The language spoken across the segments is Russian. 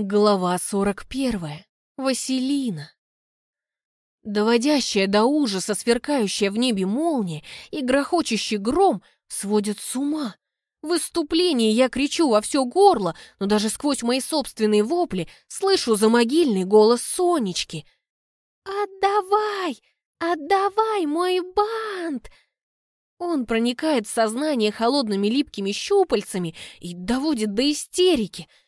Глава 41. Василина. Доводящая до ужаса сверкающая в небе молния и грохочущий гром сводят с ума. В выступлении я кричу во все горло, но даже сквозь мои собственные вопли слышу замогильный голос Сонечки. «Отдавай! Отдавай мой бант!» Он проникает в сознание холодными липкими щупальцами и доводит до истерики —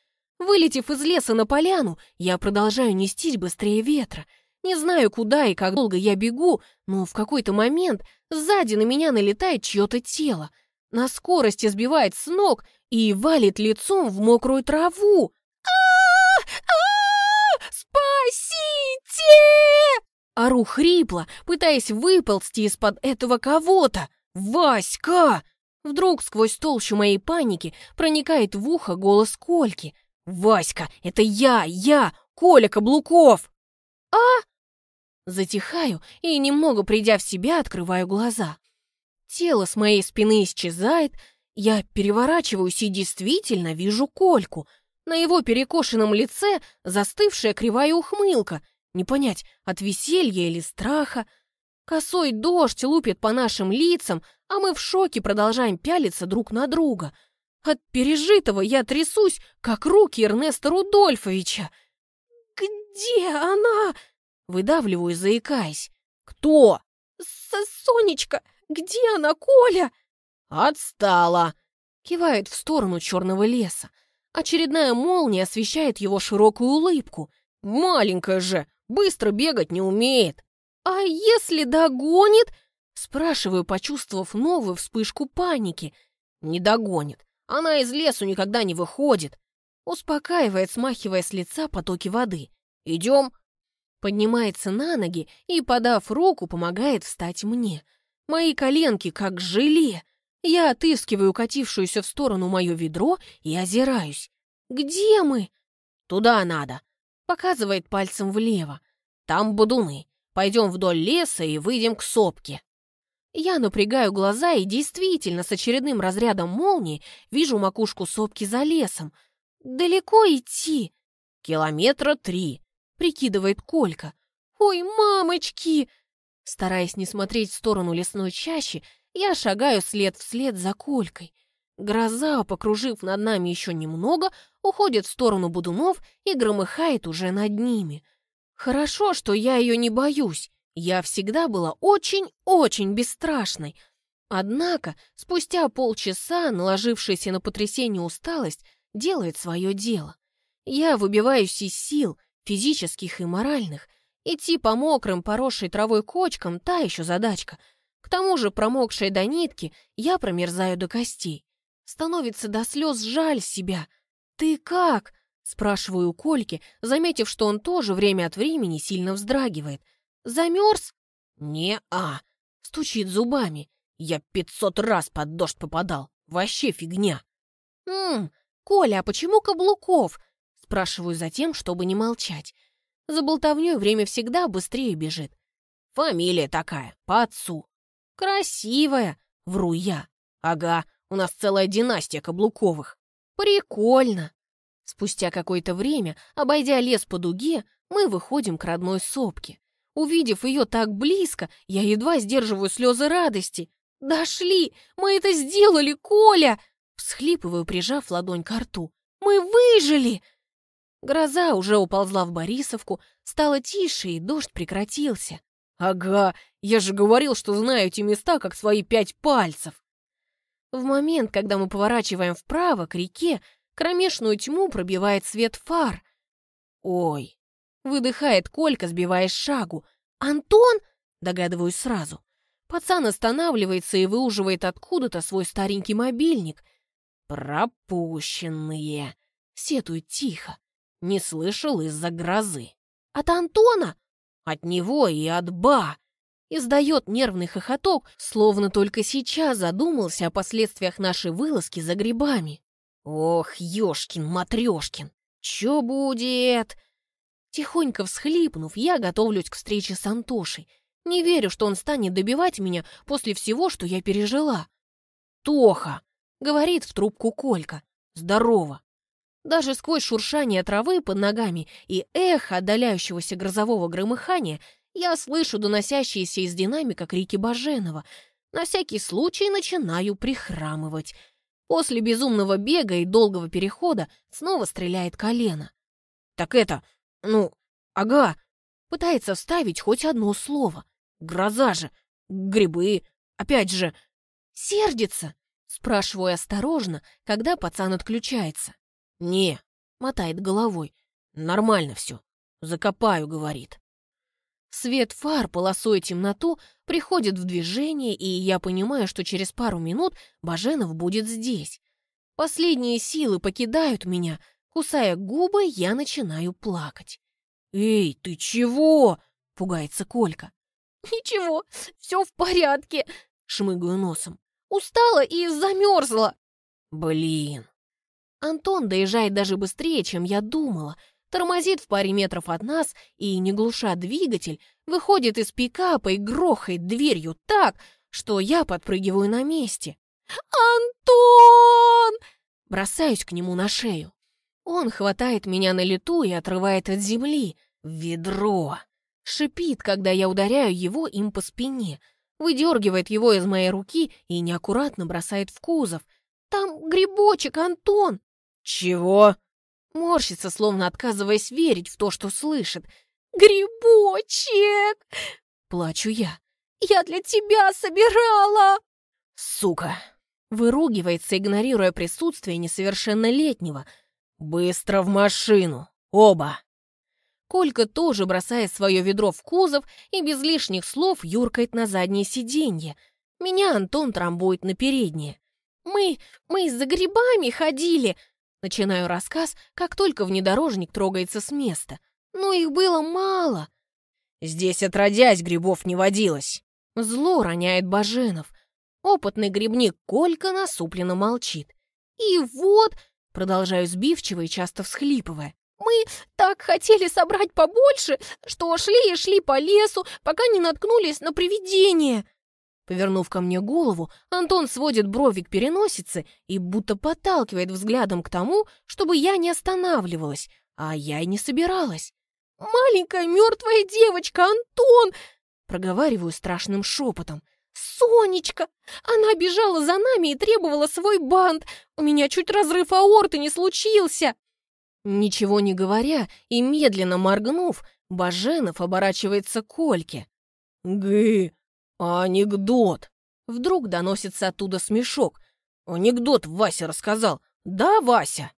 Вылетев из леса на поляну, я продолжаю нестись быстрее ветра. Не знаю, куда и как долго я бегу, но в какой-то момент сзади на меня налетает чье-то тело. На скорости сбивает с ног и валит лицом в мокрую траву. Спасите! Ору хрипло, пытаясь выползти из-под этого кого-то. «Васька!» Вдруг сквозь толщу моей паники проникает в ухо голос Кольки — «Васька, это я, я, Коля Каблуков!» «А?» Затихаю и, немного придя в себя, открываю глаза. Тело с моей спины исчезает, я переворачиваюсь и действительно вижу Кольку. На его перекошенном лице застывшая кривая ухмылка. Не понять, от веселья или страха. Косой дождь лупит по нашим лицам, а мы в шоке продолжаем пялиться друг на друга — от пережитого я трясусь, как руки Эрнеста Рудольфовича. «Где она?» — выдавливаю, заикаясь. «Кто?» С «Сонечка! Где она, Коля?» «Отстала!» — кивает в сторону черного леса. Очередная молния освещает его широкую улыбку. «Маленькая же! Быстро бегать не умеет!» «А если догонит?» Спрашиваю, почувствовав новую вспышку паники. «Не догонит. Она из лесу никогда не выходит. Успокаивает, смахивая с лица потоки воды. Идем. Поднимается на ноги и, подав руку, помогает встать мне. Мои коленки как желе. Я отыскиваю катившуюся в сторону мое ведро и озираюсь. «Где мы?» «Туда надо», — показывает пальцем влево. «Там будуны. Пойдем вдоль леса и выйдем к сопке». Я напрягаю глаза и действительно с очередным разрядом молнии вижу макушку сопки за лесом. Далеко идти? Километра три, прикидывает Колька. Ой, мамочки! Стараясь не смотреть в сторону лесной чащи, я шагаю след вслед за Колькой. Гроза, покружив над нами еще немного, уходит в сторону будунов и громыхает уже над ними. Хорошо, что я ее не боюсь. Я всегда была очень-очень бесстрашной. Однако, спустя полчаса, наложившаяся на потрясение усталость, делает свое дело. Я выбиваюсь из сил, физических и моральных. Идти по мокрым, поросшей травой кочкам — та еще задачка. К тому же, промокшая до нитки, я промерзаю до костей. Становится до слез жаль себя. «Ты как?» — спрашиваю у Кольки, заметив, что он тоже время от времени сильно вздрагивает — Замерз? Не-а, стучит зубами. Я пятьсот раз под дождь попадал. Вообще фигня. Ммм, Коля, а почему каблуков? Спрашиваю затем, чтобы не молчать. За болтовнёй время всегда быстрее бежит. Фамилия такая, по отцу. Красивая, вру я. Ага, у нас целая династия каблуковых. Прикольно. Спустя какое-то время, обойдя лес по дуге, мы выходим к родной сопке. Увидев ее так близко, я едва сдерживаю слезы радости. «Дошли! Мы это сделали, Коля!» Всхлипываю, прижав ладонь к рту. «Мы выжили!» Гроза уже уползла в Борисовку, стало тише, и дождь прекратился. «Ага, я же говорил, что знаю эти места, как свои пять пальцев!» В момент, когда мы поворачиваем вправо, к реке, кромешную тьму пробивает свет фар. «Ой, Выдыхает Колька, сбиваясь шагу. «Антон?» Догадываюсь сразу. Пацан останавливается и выуживает откуда-то свой старенький мобильник. «Пропущенные!» Сетует тихо. Не слышал из-за грозы. «От Антона?» «От него и от Ба!» Издает нервный хохоток, словно только сейчас задумался о последствиях нашей вылазки за грибами. «Ох, ёшкин-матрёшкин! Чё будет?» Тихонько всхлипнув, я готовлюсь к встрече с Антошей. Не верю, что он станет добивать меня после всего, что я пережила. «Тоха!» — говорит в трубку Колька. «Здорово!» Даже сквозь шуршание травы под ногами и эхо отдаляющегося грозового громыхания я слышу доносящиеся из динамика крики Баженова. На всякий случай начинаю прихрамывать. После безумного бега и долгого перехода снова стреляет колено. «Так это... ну... ага...» Пытается вставить хоть одно слово. «Гроза же! Грибы! Опять же...» «Сердится?» Спрашиваю осторожно, когда пацан отключается. «Не», — мотает головой. «Нормально все. Закопаю», — говорит. Свет фар, полосой темноту, приходит в движение, и я понимаю, что через пару минут Баженов будет здесь. Последние силы покидают меня. Кусая губы, я начинаю плакать. «Эй, ты чего?» — пугается Колька. «Ничего, все в порядке», — шмыгаю носом. «Устала и замерзла». «Блин». Антон доезжает даже быстрее, чем я думала, тормозит в паре метров от нас и, не глуша двигатель, выходит из пикапа и грохает дверью так, что я подпрыгиваю на месте. «Антон!» Бросаюсь к нему на шею. Он хватает меня на лету и отрывает от земли. Ведро. Шипит, когда я ударяю его им по спине. Выдергивает его из моей руки и неаккуратно бросает в кузов. «Там грибочек, Антон!» «Чего?» Морщится, словно отказываясь верить в то, что слышит. «Грибочек!» Плачу я. «Я для тебя собирала!» «Сука!» Выругивается, игнорируя присутствие несовершеннолетнего. «Быстро в машину! Оба!» Колька тоже бросает свое ведро в кузов и без лишних слов юркает на заднее сиденье. Меня Антон трамбует на переднее. «Мы... мы за грибами ходили!» Начинаю рассказ, как только внедорожник трогается с места. Но их было мало. «Здесь отродясь грибов не водилось!» Зло роняет Баженов. Опытный грибник Колька насупленно молчит. «И вот...» Продолжаю сбивчиво и часто всхлипывая. «Мы так хотели собрать побольше, что шли и шли по лесу, пока не наткнулись на привидение!» Повернув ко мне голову, Антон сводит брови к переносице и будто подталкивает взглядом к тому, чтобы я не останавливалась, а я и не собиралась. «Маленькая мертвая девочка, Антон!» Проговариваю страшным шепотом. «Сонечка! Она бежала за нами и требовала свой бант! У меня чуть разрыв аорты не случился!» Ничего не говоря и медленно моргнув, Баженов оборачивается к Кольке. «Гы!» «Анекдот!» Вдруг доносится оттуда смешок. «Анекдот Вася рассказал. Да, Вася?»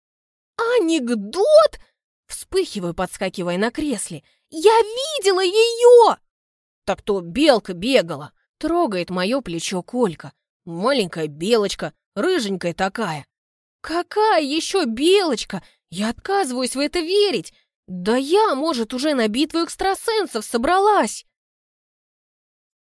«Анекдот?» Вспыхиваю, подскакивая на кресле. «Я видела ее!» «Так то белка бегала!» Трогает мое плечо Колька. «Маленькая белочка, рыженькая такая!» «Какая еще белочка? Я отказываюсь в это верить! Да я, может, уже на битву экстрасенсов собралась!»